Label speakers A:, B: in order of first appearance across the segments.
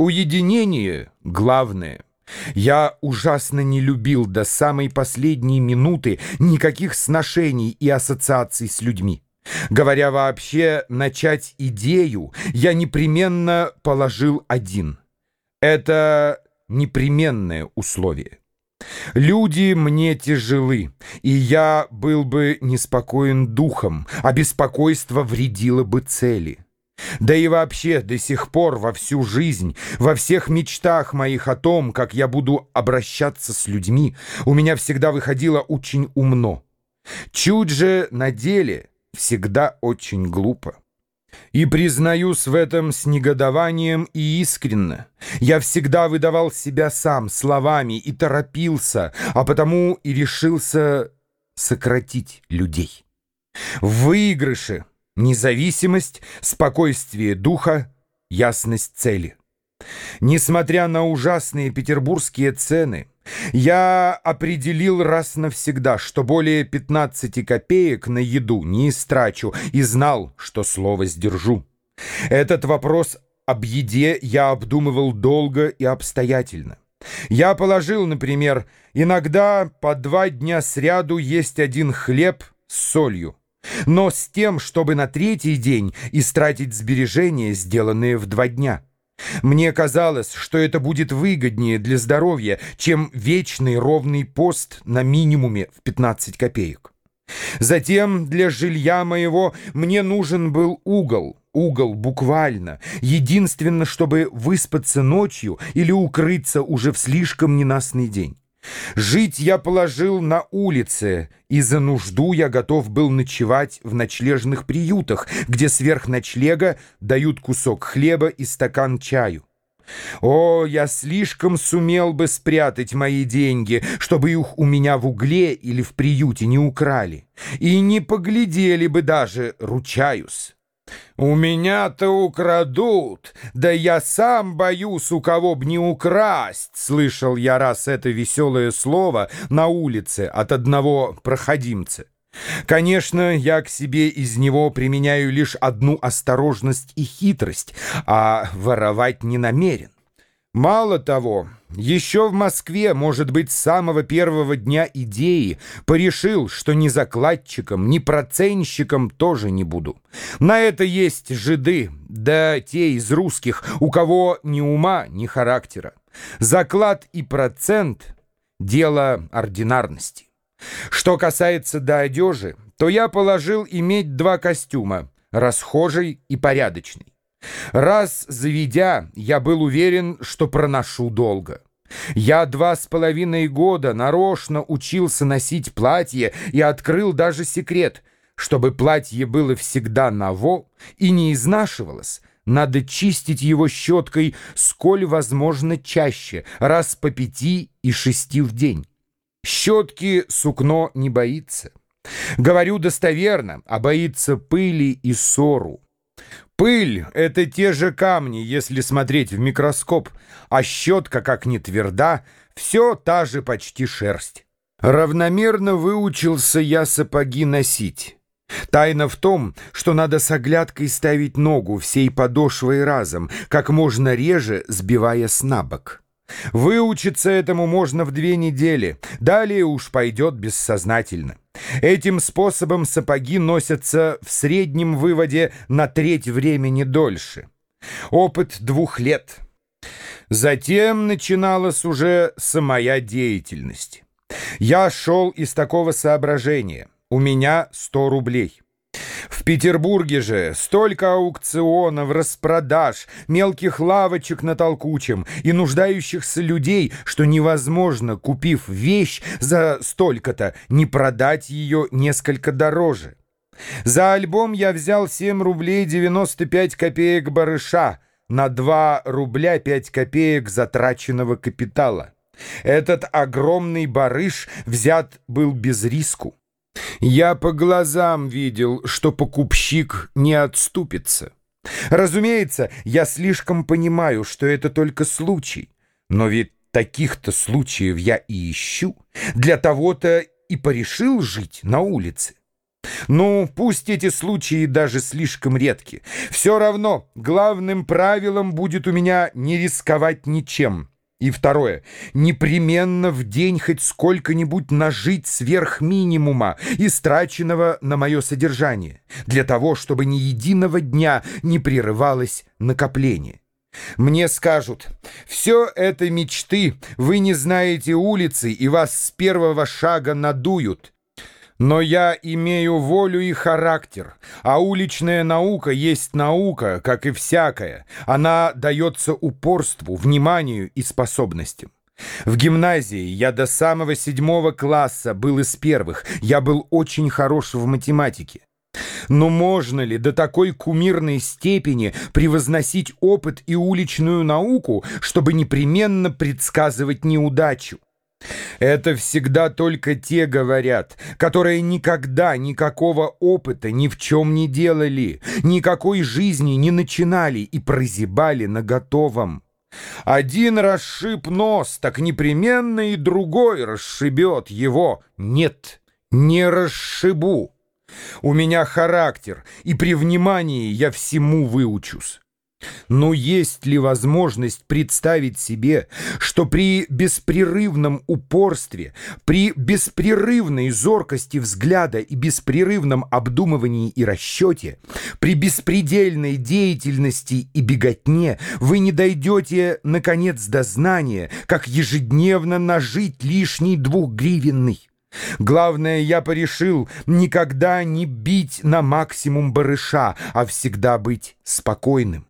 A: Уединение — главное. Я ужасно не любил до самой последней минуты никаких сношений и ассоциаций с людьми. Говоря вообще, начать идею я непременно положил один. Это непременное условие. Люди мне тяжелы, и я был бы неспокоен духом, а беспокойство вредило бы цели. Да и вообще до сих пор во всю жизнь, во всех мечтах моих о том, как я буду обращаться с людьми, у меня всегда выходило очень умно. Чуть же на деле всегда очень глупо. И признаюсь в этом с негодованием и искренно. Я всегда выдавал себя сам словами и торопился, а потому и решился сократить людей. В выигрыше независимость, спокойствие духа, ясность цели. Несмотря на ужасные петербургские цены, я определил раз навсегда, что более 15 копеек на еду не истрачу и знал, что слово сдержу. Этот вопрос об еде я обдумывал долго и обстоятельно. Я положил, например, иногда по два дня сряду есть один хлеб с солью, но с тем, чтобы на третий день истратить сбережения, сделанные в два дня. Мне казалось, что это будет выгоднее для здоровья, чем вечный ровный пост на минимуме в 15 копеек. Затем для жилья моего мне нужен был угол, угол буквально, единственно, чтобы выспаться ночью или укрыться уже в слишком ненастный день. Жить я положил на улице, и за нужду я готов был ночевать в ночлежных приютах, где сверх ночлега дают кусок хлеба и стакан чаю. О, я слишком сумел бы спрятать мои деньги, чтобы их у меня в угле или в приюте не украли, и не поглядели бы даже, ручаюсь. «У меня-то украдут, да я сам боюсь, у кого б не украсть!» Слышал я раз это веселое слово на улице от одного проходимца. Конечно, я к себе из него применяю лишь одну осторожность и хитрость, а воровать не намерен. Мало того, еще в Москве, может быть, с самого первого дня идеи, порешил, что ни закладчиком, ни проценщиком тоже не буду. На это есть жиды, да те из русских, у кого ни ума, ни характера. Заклад и процент — дело ординарности. Что касается до одежи, то я положил иметь два костюма — расхожий и порядочный. Раз заведя, я был уверен, что проношу долго. Я два с половиной года нарочно учился носить платье и открыл даже секрет. Чтобы платье было всегда ново и не изнашивалось, надо чистить его щеткой сколь возможно чаще, раз по пяти и шести в день. Щетки сукно не боится. Говорю достоверно, а боится пыли и ссору. Пыль — это те же камни, если смотреть в микроскоп, а щетка, как не тверда, все та же почти шерсть. Равномерно выучился я сапоги носить. Тайна в том, что надо с оглядкой ставить ногу всей подошвой разом, как можно реже сбивая с набок. Выучиться этому можно в две недели, далее уж пойдет бессознательно. Этим способом сапоги носятся в среднем выводе на треть времени дольше. Опыт двух лет. Затем начиналась уже самая деятельность. Я шел из такого соображения. У меня 100 рублей. В Петербурге же столько аукционов, распродаж, мелких лавочек на толкучем и нуждающихся людей, что невозможно, купив вещь за столько-то, не продать ее несколько дороже. За альбом я взял 7 рублей 95 копеек барыша на 2 рубля 5 копеек затраченного капитала. Этот огромный барыш взят был без риску. Я по глазам видел, что покупщик не отступится. Разумеется, я слишком понимаю, что это только случай, но ведь таких-то случаев я и ищу. Для того-то и порешил жить на улице. Ну, пусть эти случаи даже слишком редки. Все равно главным правилом будет у меня не рисковать ничем. И второе. Непременно в день хоть сколько-нибудь нажить сверх минимума, истраченного на мое содержание, для того, чтобы ни единого дня не прерывалось накопление. Мне скажут, все это мечты, вы не знаете улицы, и вас с первого шага надуют. Но я имею волю и характер, а уличная наука есть наука, как и всякая. Она дается упорству, вниманию и способностям. В гимназии я до самого седьмого класса был из первых. Я был очень хорош в математике. Но можно ли до такой кумирной степени превозносить опыт и уличную науку, чтобы непременно предсказывать неудачу? Это всегда только те говорят, которые никогда никакого опыта ни в чем не делали, никакой жизни не начинали и прозябали на готовом. Один расшиб нос, так непременно и другой расшибет его. Нет, не расшибу. У меня характер, и при внимании я всему выучусь. Но есть ли возможность представить себе, что при беспрерывном упорстве, при беспрерывной зоркости взгляда и беспрерывном обдумывании и расчете, при беспредельной деятельности и беготне вы не дойдете, наконец, до знания, как ежедневно нажить лишний двухгривенный? Главное, я порешил никогда не бить на максимум барыша, а всегда быть спокойным.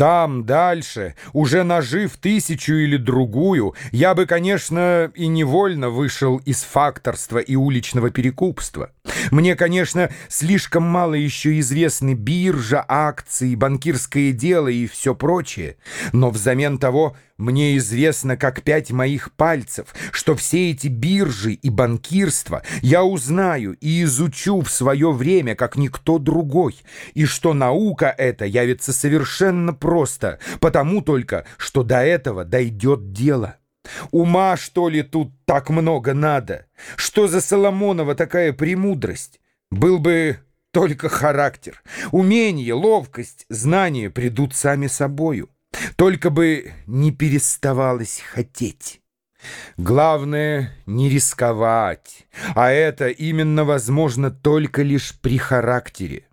A: Там, дальше, уже нажив тысячу или другую, я бы, конечно, и невольно вышел из факторства и уличного перекупства. Мне, конечно, слишком мало еще известны биржа, акции, банкирское дело и все прочее, но взамен того мне известно, как пять моих пальцев, что все эти биржи и банкирство я узнаю и изучу в свое время, как никто другой, и что наука эта явится совершенно просто, потому только, что до этого дойдет дело. Ума, что ли, тут так много надо? Что за Соломонова такая премудрость? Был бы только характер. Умение, ловкость, знания придут сами собою. Только бы не переставалось хотеть. Главное — не рисковать, а это именно возможно только лишь при характере.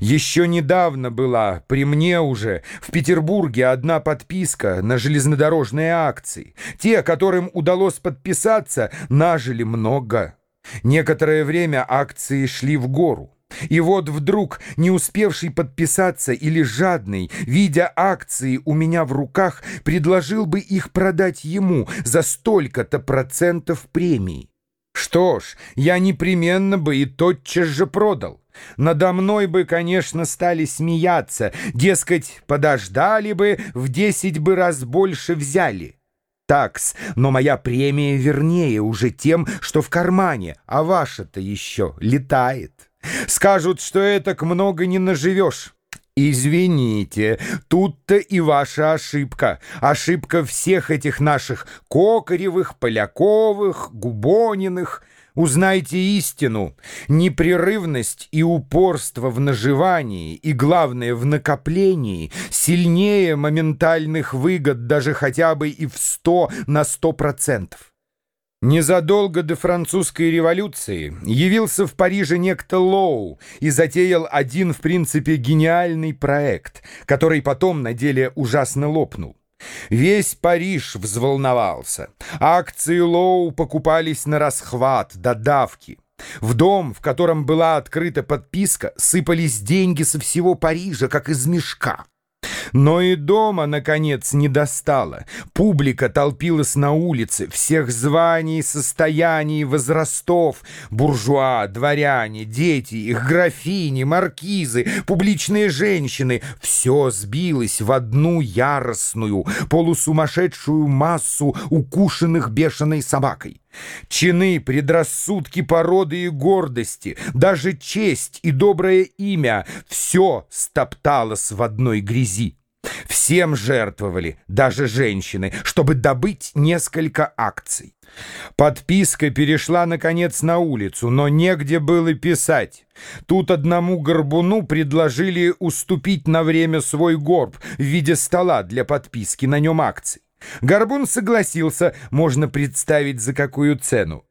A: Еще недавно была при мне уже в Петербурге одна подписка на железнодорожные акции. Те, которым удалось подписаться, нажили много. Некоторое время акции шли в гору. И вот вдруг, не успевший подписаться или жадный, видя акции у меня в руках, предложил бы их продать ему за столько-то процентов премии. Что ж, я непременно бы и тотчас же продал. Надо мной бы, конечно, стали смеяться, дескать, подождали бы, в десять бы раз больше взяли. Такс, но моя премия вернее уже тем, что в кармане, а ваша-то еще летает. Скажут, что этак много не наживешь. Извините, тут-то и ваша ошибка. Ошибка всех этих наших Кокаревых, Поляковых, Губониных. Узнайте истину. Непрерывность и упорство в наживании и, главное, в накоплении сильнее моментальных выгод даже хотя бы и в сто на сто процентов. Незадолго до французской революции явился в Париже некто Лоу и затеял один, в принципе, гениальный проект, который потом на деле ужасно лопнул. Весь Париж взволновался. Акции Лоу покупались на расхват, до давки. В дом, в котором была открыта подписка, сыпались деньги со всего Парижа, как из мешка. Но и дома, наконец, не достало. Публика толпилась на улице, всех званий, состояний, возрастов. Буржуа, дворяне, дети, их графини, маркизы, публичные женщины. Все сбилось в одну яростную, полусумасшедшую массу укушенных бешеной собакой. Чины, предрассудки породы и гордости, даже честь и доброе имя — все стопталось в одной грязи. Всем жертвовали, даже женщины, чтобы добыть несколько акций. Подписка перешла, наконец, на улицу, но негде было писать. Тут одному горбуну предложили уступить на время свой горб в виде стола для подписки на нем акций. Горбун согласился, можно представить за какую цену.